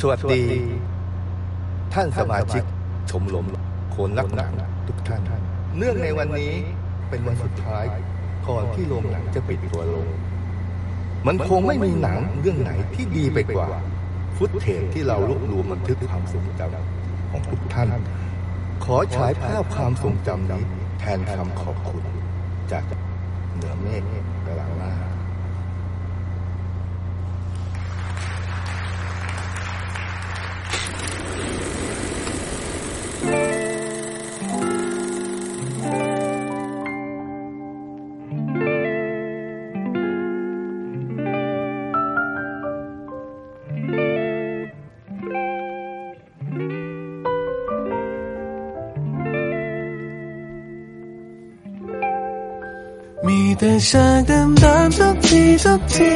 สวัสดี ท่านสมาชิกชมรมโคนรักหนังทุกท่าน เนื่องในวันนี้เป็นวันสุดท้ายก่อนที่โรงหนังจะปิดตัวลง มันคงไม่มีหนังเรื่องไหนที่ดีไปกว่า ฟุตเทจที่เรารวบรวมบันทึกความทรงจำของทุกท่าน ขอฉายภาพความทรงจำนี้แทนคำขอบคุณ จากเหนือเมฆกลางหน้า แต่ฉากเดิมๆทุกทีทุกที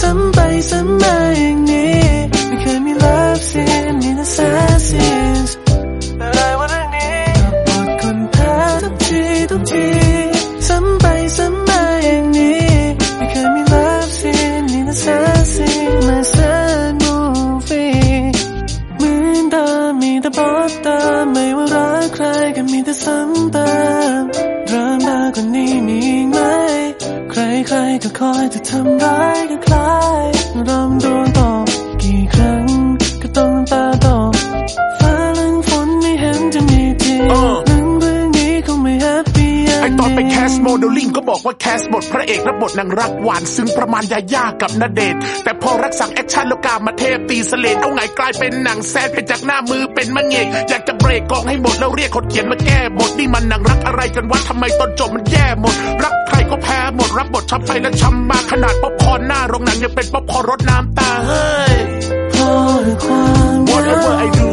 ซ้ำไปซ้ำมาอย่างนี้ไม่เคยมี love scene มีแต่ sad scenes อะไรวะเรื่องนี้รับบทคนแพ้ทุกทีทุกทีซ้ำไปซ้ำมาอย่างนี้ไม่เคยมี love scene มีแต่ sad scene my sad movie เหมือนเดิมมีแต่บทเดิมไม่ว่ารักใครก็มีแต่ซ้ำเติม ก็คอยจะทำร้ายก็คล้ายรำโดนตกกี่ครั้งก็ต้องตาตกฟ้าลังฝนไม่เห็นจะมีจริงเออหนังเรื่องนี้คงไม่แฮปปี้ไอตอนไปแคสโมเดลลิ่งก็บอกว่าแคสบทพระเอกและบทนางรักหวานซึ้งประมาณยาย่ากับนาเดชน์แต่พอรักสั่งแอคชั่นแล้วกามาเทพตีสเลดเอาไงกลายเป็นหนังแซดเป็นจากหน้ามือเป็นมังเอกอยากจะเบรกกองให้หมดแล้วเรียกคนเขียนมาแก้บทนี่มันหนังรักอะไรกันวะทำไมตอนจบมันแย่หมดรัก ก็แพ้หมดรับบทช้ำไปและช้ำมาขนาดป๊อปคอร์นหน้าโรงหนังยังเป็นป๊อปคอร์นรดน้ำตาเฮ้ยพอให้ความเหงา whatever I do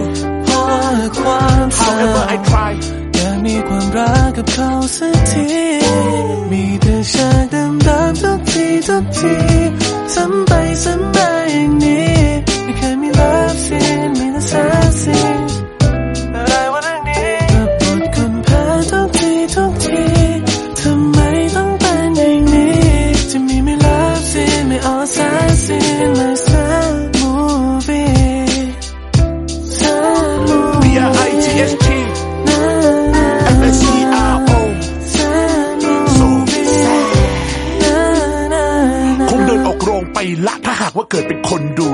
พอให้ความเศร้า however I try อยากมีความรักกับเขาสักทีมีแต่ฉากเดิมๆทุกทีทุกทีซ้ำไปซ้ำมาอย่างนี้ ละถ้าหากว่าเกิดเป็นคนดู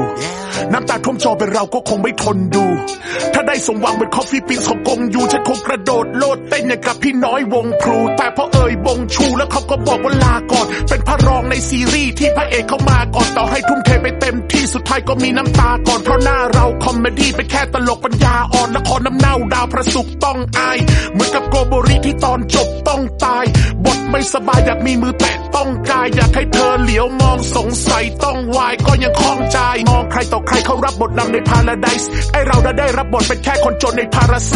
น้ำตาท่วมจอเป็นเราก็คงไม่ทนดู ถ้าได้สมหวังเป็น Coffee Prince ของกงยูฉันคงกระโดดโลดเต้นอย่างกับพี่น้อยวงพรูแต่พอเอ่ย bonjour แล้วเขาก็บอกว่าลาก่อน เป็นพระรองในซีรีส์ที่พระเอกเข้ามาก่อนต่อให้ทุ่มเทไปเต็มที่สุดท้ายก็มีน้ำตาก่อนเพราะหน้าเรา comedy เป็นแค่ตลกปัญญาอ่อนละครน้ำเน่าดาวพระศุกร์ต้องอาย เหมือนกับโกโบริที่ตอนจบต้องตาย บทไม่สบายอยากมีมือแตะต้องกายอยากให้เธอเหลียวมองสงสัยต้องวายก็ยังคล่องใจ มองใครต่อใครเขารับบทนำในพาราไดส์ไอเราได้ได้รับบทเป็นแค่คนจนในพาราไซ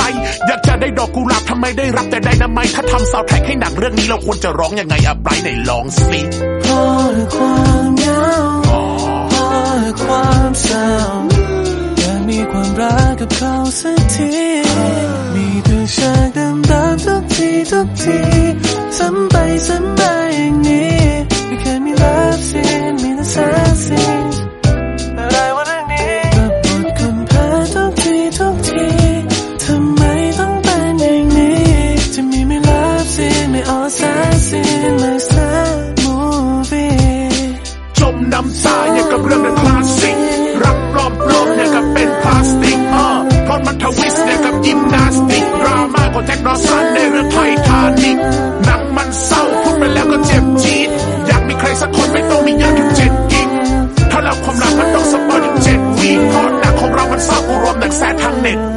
อยากจะได้ดอกกุหลาบทำไมได้รับแต่ไดนาไมต์ถ้าทำซาวแท็กให้หนังเรื่องนี้เราควรจะร้องยังไงอะไบรท์ไหนลองสิพอความเหงาพอความเศร้าอยากมีความรักกับเขาสักทีมีแต่ฉากดิมๆทุกทีทุกทีซ้ำไปซ้ำมา ทุกทีทุกทีทำไมต้องเป็นอย่างนี้ จะมีไม่ love scene ไม่ all sad scene ไม่ sad movie จมน้ำตาอย่างกับเรื่องในคลาสสิกรักปลอมปลอมอย่างกับเป็นพลาสติกเออพล็อตมัน twist อย่างกับยิมนาสติกดราม่าของแจ็คดอว์สันในเรื่องไททานิก แ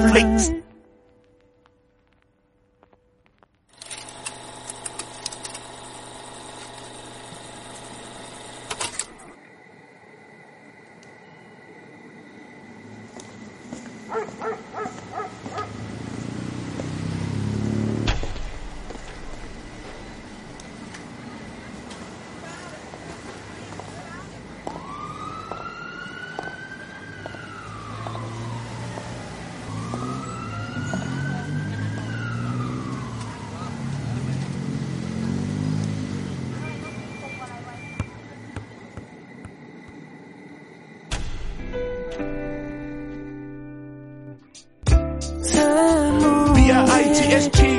ST.